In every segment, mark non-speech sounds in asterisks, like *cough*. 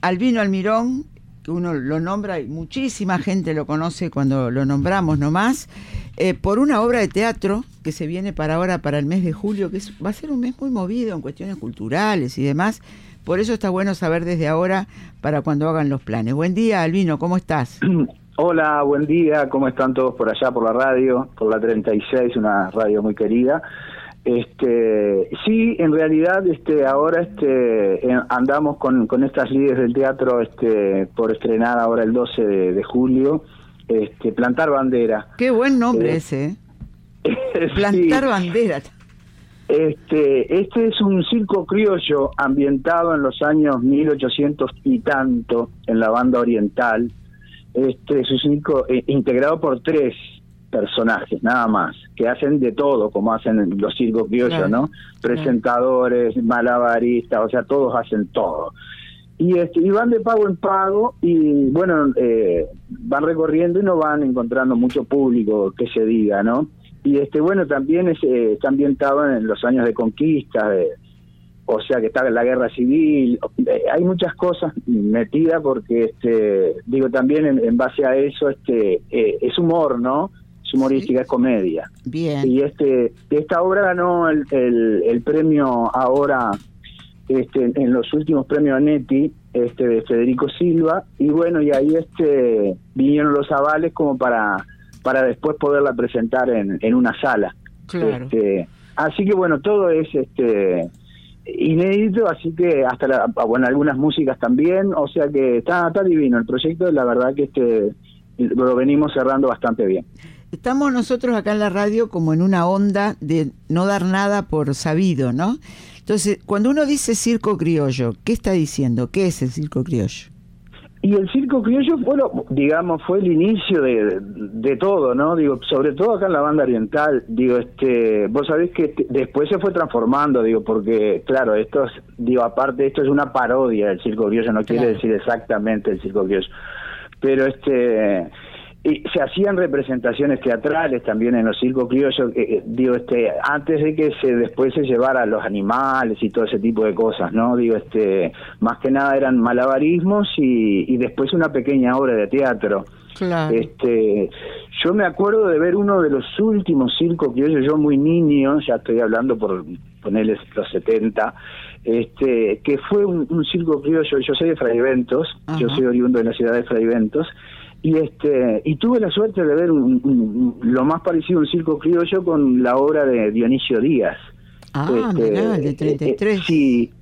Albino Almirón, que uno lo nombra y muchísima gente lo conoce cuando lo nombramos nomás, eh, por una obra de teatro que se viene para ahora, para el mes de julio, que va a ser un mes muy movido en cuestiones culturales y demás. Por eso está bueno saber desde ahora para cuando hagan los planes. Buen día, Albino, ¿cómo estás? *clears throat* Hola, buen día, ¿cómo están todos por allá por la radio, por la 36, una radio muy querida? Este, sí, en realidad, este, ahora, este, andamos con, con estas líderes del teatro, este, por estrenar ahora el 12 de, julio, este, plantar bandera. Qué buen nombre eh, ese. ¿eh? *laughs* plantar bandera. Este, este es un circo criollo ambientado en los años 1800 y tanto en la banda oriental. Este es un circo eh, integrado por tres personajes, nada más, que hacen de todo, como hacen los circos criollos, ¿no? Presentadores, malabaristas, o sea, todos hacen todo. Y, este, y van de pago en pago y, bueno, eh, van recorriendo y no van encontrando mucho público que se diga, ¿no? Y, este bueno, también es, eh, está ambientado en los años de conquista, o sea, que está en la guerra civil. Eh, hay muchas cosas metidas porque, este digo, también en, base a eso, este es humor, ¿no? Es humorística, es comedia. Bien. Y este esta obra ganó el, el, premio ahora este, en los últimos premios Neti este de Federico Silva y bueno y ahí este vinieron los avales como para para después poderla presentar en, en una sala. Claro. Este, así que bueno todo es este inédito, así que hasta la, bueno algunas músicas también, o sea que está, está divino el proyecto, la verdad que este lo venimos cerrando bastante bien. Estamos nosotros acá en la radio como en una onda de no dar nada por sabido, ¿no? Entonces, cuando uno dice circo criollo, ¿qué está diciendo? ¿Qué es el circo criollo? Y el circo criollo, bueno, digamos, fue el inicio de, todo, ¿no? Digo, sobre todo acá en la banda oriental, digo, este, vos sabés que después se fue transformando, digo, porque, claro, esto es, digo, aparte, esto es una parodia del circo criollo, no quiere decir exactamente el circo criollo, pero este, y se hacían representaciones teatrales también en los circos criollos, eh, eh, digo, este, antes de que se después se llevara los animales y todo ese tipo de cosas, ¿no? Digo, este, más que nada eran malabarismos y, y después una pequeña obra de teatro. Claro. Este, yo me acuerdo de ver uno de los últimos circos criollos, yo muy niño, ya estoy hablando por ponerles los 70, este, que fue un, circo criollo, yo soy de Fraiventos, yo soy oriundo de la ciudad de Fraiventos, y este y tuve la suerte de ver lo más parecido a un circo criollo con la obra de Dionisio Díaz. Ah este, de 33 eh, sí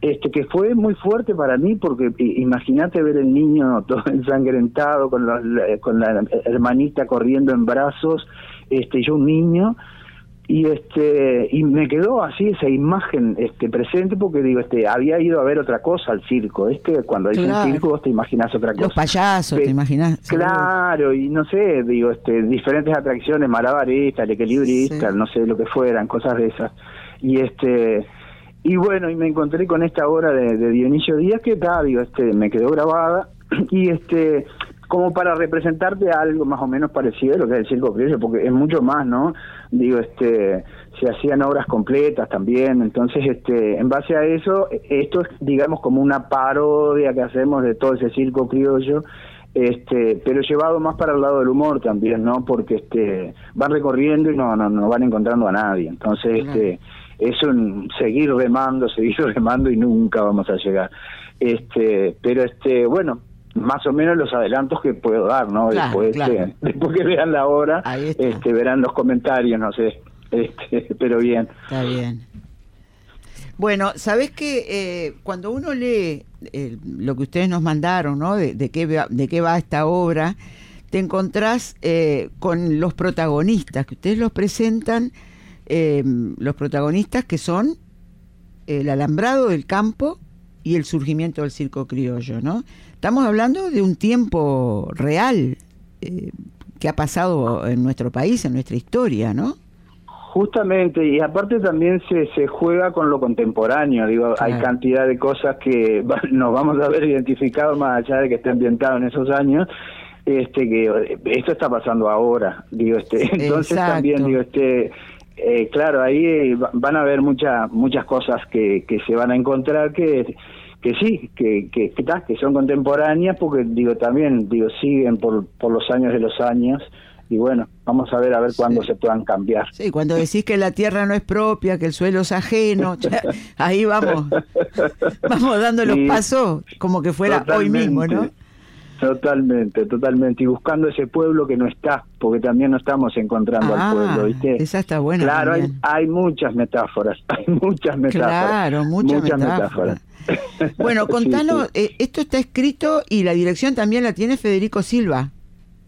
este que fue muy fuerte para mí porque imagínate ver el niño todo *laughs* ensangrentado con la, con la hermanita corriendo en brazos este yo un niño y este y me quedó así esa imagen este presente porque digo este había ido a ver otra cosa al circo este cuando hay un circo vos te imaginas otra cosa. los payasos te imaginas claro y no sé digo este diferentes atracciones malabaristas equilibristas no sé lo que fueran cosas de esas. Y este y bueno y me encontré con esta obra de, de Dionisio Díaz que tal digo este me quedó grabada. *clears throat* Y este como para representarte algo más o menos parecido a lo que es el circo criollo, porque es mucho más, ¿no? Digo, este, se hacían obras completas también, entonces, este, en base a eso, esto es, digamos, como una parodia que hacemos de todo ese circo criollo, este, pero llevado más para el lado del humor también, ¿no? Porque este, van recorriendo y no, no, no van encontrando a nadie, entonces, este, es un seguir remando, *laughs* seguir remando y nunca vamos a llegar. Este, pero este, bueno, más o menos los adelantos que puedo dar, ¿no? después, eh, *laughs* después que vean la obra, este, verán los comentarios, no sé, este, *laughs* pero bien. Está bien. Bueno, sabes que eh, cuando uno lee eh, lo que ustedes nos mandaron, ¿no? De, qué, de qué va esta obra, te encontrás con los protagonistas, que ustedes los presentan, los protagonistas que son el alambrado del campo y el surgimiento del circo criollo, ¿no? Estamos hablando de un tiempo real eh, que ha pasado en nuestro país, en nuestra historia, ¿no? Justamente, y aparte también se, se juega con lo contemporáneo, digo, hay cantidad de cosas que *laughs* nos vamos a ver identificados más allá de que esté ambientado en esos años, este que esto está pasando ahora, digo, este, *laughs* entonces también digo, este eh, claro, ahí van a haber muchas muchas cosas que, que se van a encontrar que que sí, que, que, que, que son contemporáneas porque digo también digo siguen por, por los años de los años y bueno, vamos a ver a ver cuándo se puedan cambiar. Sí, cuando decís que la tierra no es propia, que el suelo es ajeno, *laughs* ahí vamos, vamos dando los pasos como que fuera hoy mismo, ¿no? Totalmente, totalmente. Y buscando ese pueblo que no está, porque también no estamos encontrando al ah, pueblo, ¿viste? Esa está buena. Claro, hay, hay, muchas metáforas, *laughs* hay muchas metáforas. Claro, muchas, metáforas. Bueno, *laughs* contanos, eh, esto está escrito y la dirección también la tiene Federico Silva.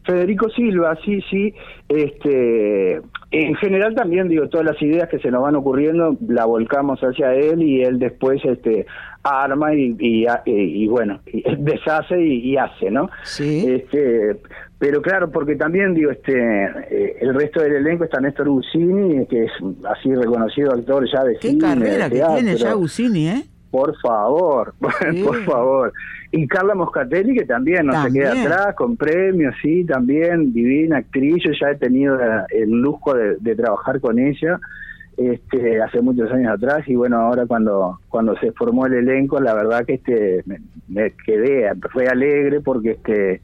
Federico Silva, sí, sí. Este, en general también digo todas las ideas que se nos van ocurriendo la volcamos hacia él y él después este arma y, y, bueno *laughs* deshace y, hace, ¿no? Sí. Este, pero claro, porque también digo este eh, el resto del elenco está Néstor Gusini que es así reconocido actor ya de ¿Qué carrera que tiene ya Gusini, eh? Por favor, *laughs* por favor. Y Carla Moscatelli, que también no se queda atrás, con premios, sí, también, divina actriz. Yo ya he tenido el lujo de, trabajar con ella este, hace muchos años atrás y bueno, ahora cuando, cuando se formó el elenco, la verdad que este me, me quedé, fue alegre porque este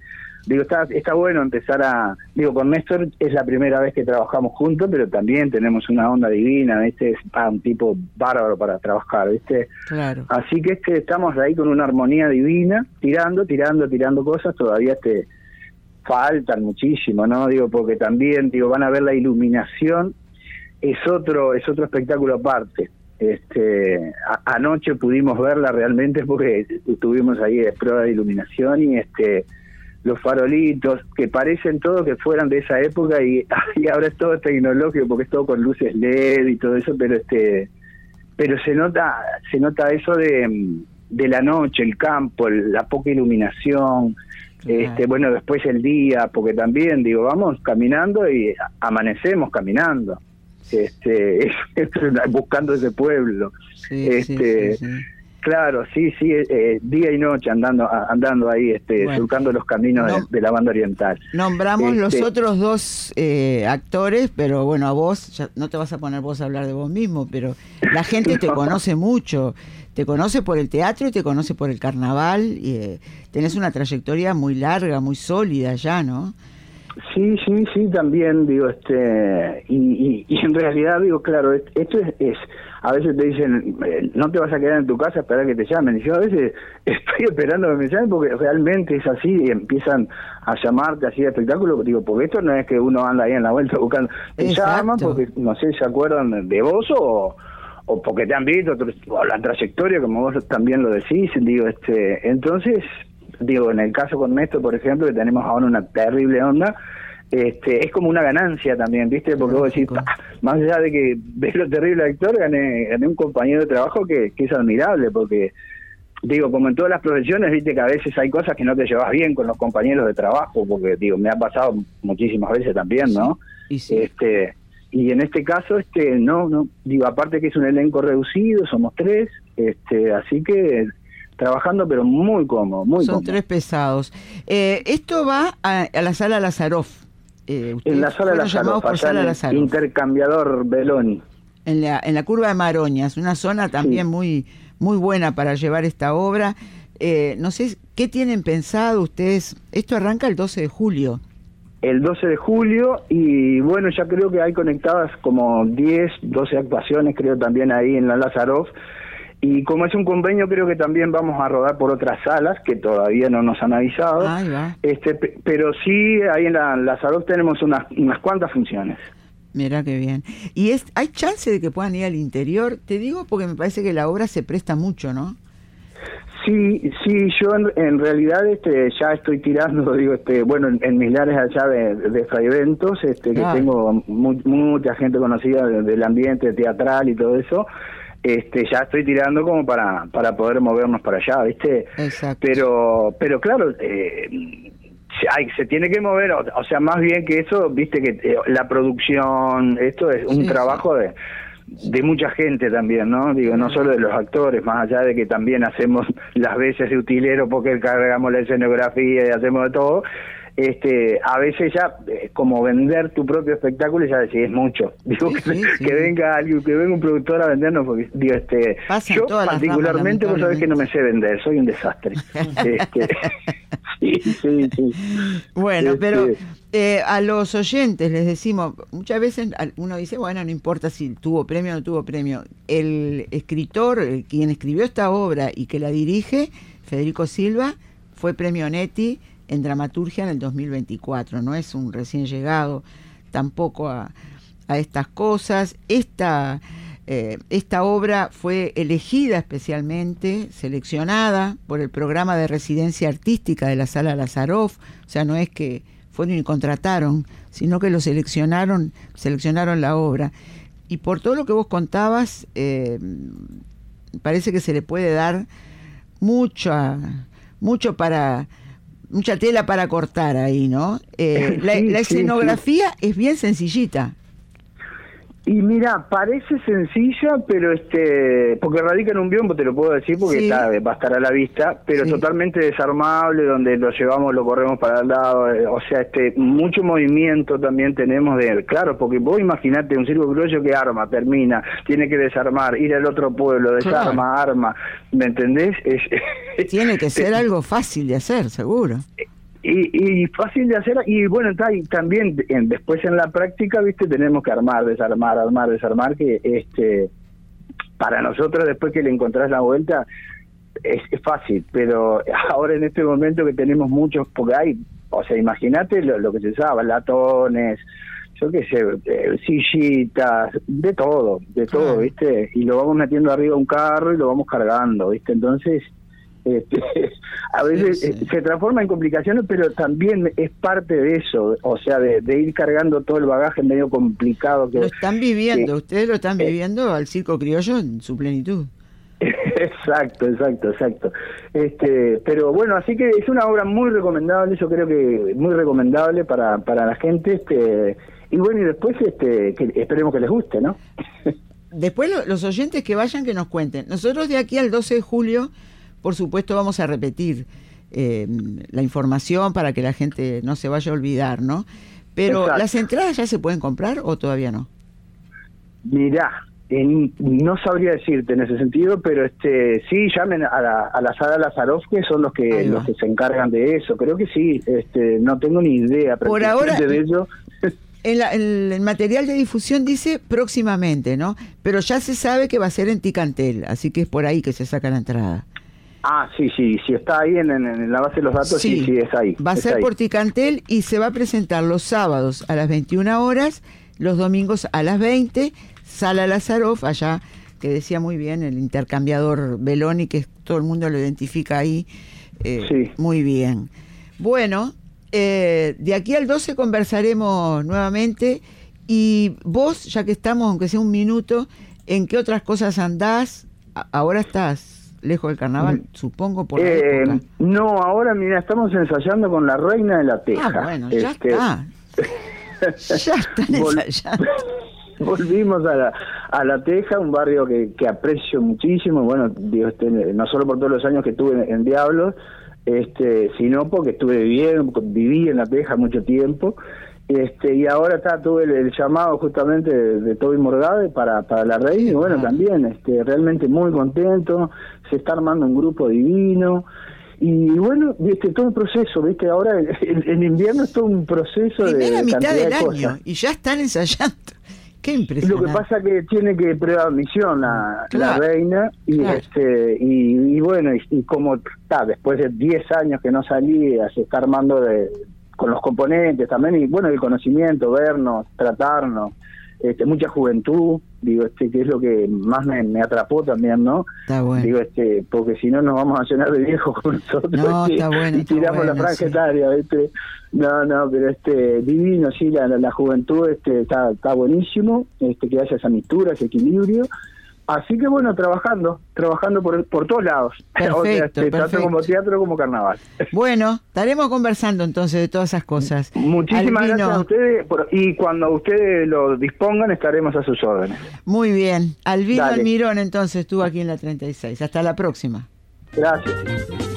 digo, está, está bueno empezar a, digo, con Néstor es la primera vez que trabajamos juntos, pero también tenemos una onda divina, este es un tipo bárbaro para trabajar, ¿viste? Claro. Así que este estamos ahí con una armonía divina, tirando, tirando, tirando cosas, todavía este faltan muchísimo, ¿no? Digo, porque también, digo, van a ver la iluminación, es otro, es otro espectáculo aparte. Este, anoche pudimos verla realmente porque estuvimos ahí de prueba de iluminación y este los farolitos, que parecen todo que fueran de esa época y, *laughs* y ahora es todo tecnológico porque es todo con luces LED y todo eso, pero este pero se nota se nota eso de, de la noche, el campo, la poca iluminación, este bueno, después el día, porque también digo, vamos caminando y amanecemos caminando. Este, *laughs* buscando ese pueblo. este Claro, sí, sí, eh, eh, día y noche andando andando ahí, este, surcando los caminos de, la banda oriental. Nombramos los este, otros dos eh, actores, pero bueno, a vos, ya no te vas a poner vos a hablar de vos mismo, pero la gente *laughs* te conoce mucho, te conoce por el teatro y te conoce por el carnaval, y tenés una trayectoria muy larga, muy sólida ya, ¿no? Sí, sí, sí, también digo, este, y, y, en realidad digo, claro, esto es, a veces te dicen, eh, no te vas a quedar en tu casa a esperar que te llamen, y yo a veces *laughs* estoy esperando que me llamen porque realmente es así, y empiezan a llamarte así de espectáculo, digo, porque esto no es que uno anda ahí en la vuelta buscando, te llaman porque, no sé, se acuerdan de vos o o porque te han visto, o la trayectoria, como vos también lo decís, digo, este, entonces digo, en el caso con Néstor, por ejemplo, que tenemos ahora una terrible onda, este, es como una ganancia también, ¿viste? Porque vos decís, más allá de que ves lo terrible actor, gané, gané un compañero de trabajo que, es admirable, porque, digo, como en todas las profesiones, viste que a veces hay cosas que no te llevas bien con los compañeros de trabajo, porque, digo, me ha pasado muchísimas veces también, ¿no? y Este, y en este caso, este, no, no, digo, aparte que es un elenco reducido, somos tres, este, así que trabajando, pero muy cómodo, muy Son tres pesados. Eh, esto va a, la sala Lazaroff. Eh, en la sala Lazaroff, por sala Lazaroff. intercambiador Beloni. En la, en la curva de Maroñas, una zona también muy, muy buena para llevar esta obra. Eh, no sé, ¿qué tienen pensado ustedes? Esto arranca el 12 de julio. El 12 de julio y bueno, ya creo que hay conectadas como 10, 12 actuaciones, creo también ahí en la Lazaroff y como es un convenio, creo que también vamos a rodar por otras salas que todavía no nos han avisado. Este, pero sí, ahí en la, la salud tenemos unas, unas cuantas funciones. Mira qué bien. ¿Y es, hay chance de que puedan ir al interior? Te digo porque me parece que la obra se presta mucho, ¿no? Sí, sí, yo en, realidad este, ya estoy tirando, *laughs* digo, este, bueno, en, mis lares allá de, de Fraiventos, este, que tengo mucha gente conocida del ambiente teatral y todo eso, este ya estoy tirando como para para poder movernos para allá viste Exacto. pero pero claro eh, se, se tiene que mover o, sea más bien que eso viste que eh, la producción esto es un trabajo de de mucha gente también, ¿no? Digo, no solo de los actores, más allá de que también hacemos las veces de utilero porque cargamos la escenografía y hacemos de todo, este, a veces ya eh, como vender tu propio espectáculo ya decís es mucho. *laughs* Digo que, venga alguien, que venga un productor a vendernos, porque digo, este, yo particularmente vos sabés que no me sé vender, soy un desastre. *laughs* este, *laughs* sí, sí, sí. Bueno, pero este, eh, a los oyentes les decimos, muchas veces uno dice, bueno, no importa si tuvo premio o no tuvo premio. El escritor, eh, quien escribió esta obra y que la dirige, Federico Silva, fue premio Neti en dramaturgia en el 2024, no es un recién llegado tampoco a, estas cosas. Esta, eh, esta obra fue elegida especialmente, seleccionada por el programa de residencia artística de la Sala Lazaroff, o sea, no es que fueron y contrataron, sino que lo seleccionaron, seleccionaron la obra. Y por todo lo que vos contabas, eh, parece que se le puede dar mucha, mucho para, mucha tela para cortar ahí, ¿no? Eh, *laughs* la, escenografía es bien sencillita. Y mira, parece sencilla, pero este, porque radica en un biombo, te lo puedo decir, porque está, va a estar a la vista, pero totalmente desarmable, donde lo llevamos, lo corremos para el lado, eh, o sea, este, mucho movimiento también tenemos de, claro, porque vos imaginate un circo criollo que arma, termina, tiene que desarmar, ir al otro pueblo, desarma, arma, ¿me entendés? *laughs* tiene que ser algo fácil de hacer, seguro. Y, y, fácil de hacer y bueno y también después en la práctica viste tenemos que armar desarmar armar desarmar que este para nosotros después que le encontrás la vuelta es, fácil pero *laughs* ahora en este momento que tenemos muchos porque hay o sea imagínate lo, que se usaba latones yo qué sé eh, sillitas de todo de todo viste y lo vamos metiendo arriba a un carro y lo vamos cargando viste entonces este, *laughs* a veces eh, se transforma en complicaciones, pero también es parte de eso, o sea, de, ir cargando todo el bagaje medio complicado. Que, lo están viviendo, ustedes lo están eh, viviendo al circo criollo en su plenitud. *laughs* Exacto, exacto, exacto. Este, pero bueno, así que es una obra muy recomendable, yo creo que muy recomendable para, para la gente. Este, y bueno, y después este, que esperemos que les guste, ¿no? *laughs* después los oyentes que vayan que nos cuenten. Nosotros de aquí al 12 de julio por supuesto vamos a repetir eh, la información para que la gente no se vaya a olvidar, ¿no? Pero las entradas ya se pueden comprar o todavía no. Mirá, no sabría decirte en ese sentido, pero este sí llamen a la, a la sala Lazaroff que son los que los que se encargan de eso. Creo que sí, este no tengo ni idea por ahora de ello. En, el material de difusión dice próximamente, ¿no? Pero ya se sabe que va a ser en Ticantel, así que es por ahí que se saca la entrada. Ah, sí, sí, si está ahí en, la base de los datos, sí, sí, es ahí. Va a ser por Ticantel y se va a presentar los sábados a las 21 horas, los domingos a las 20, Sala Lazaroff, allá, que decía muy bien, el intercambiador Beloni, que todo el mundo lo identifica ahí eh, muy bien. Bueno, eh, de aquí al 12 conversaremos nuevamente y vos, ya que estamos, aunque sea un minuto, ¿en qué otras cosas andás? Ahora estás lejos del carnaval, mm. supongo por eh, No, ahora mira, estamos ensayando con la Reina de la Teja. Ah, bueno, ya este, está. *laughs* ya están ensayando. *laughs* Volvimos a la, a la Teja, un barrio que, que aprecio muchísimo, bueno, digo, este, no solo por todos los años que estuve en, en Diablos, este, sino porque estuve viviendo, viví en la Teja mucho tiempo este, y ahora está tuve el, llamado justamente de, Toby Morgade para, para la reina y bueno también este realmente muy contento se está armando un grupo divino y bueno viste todo un proceso viste ahora en, invierno es todo un proceso de mitad del año y ya están ensayando. Qué impresionante. Lo que pasa que tiene que prueba misión la, la reina y este y, bueno y, como está después de 10 años que no salía se está armando de, con los componentes también y bueno el conocimiento vernos tratarnos este, mucha juventud digo este que es lo que más me, atrapó también no digo este porque si no nos vamos a llenar de viejos con nosotros y, tiramos la franja etaria no no pero este divino sí la, la, juventud este está está buenísimo este que haya esa mistura ese equilibrio Así que bueno, trabajando, trabajando por, por todos lados. *laughs* Perfecto, Tanto como teatro como carnaval. *laughs* Bueno, estaremos conversando entonces de todas esas cosas. Muchísimas gracias a ustedes y cuando ustedes lo dispongan estaremos a sus órdenes. Muy bien. Albino Almirón entonces estuvo aquí en la 36. Hasta la próxima. Gracias.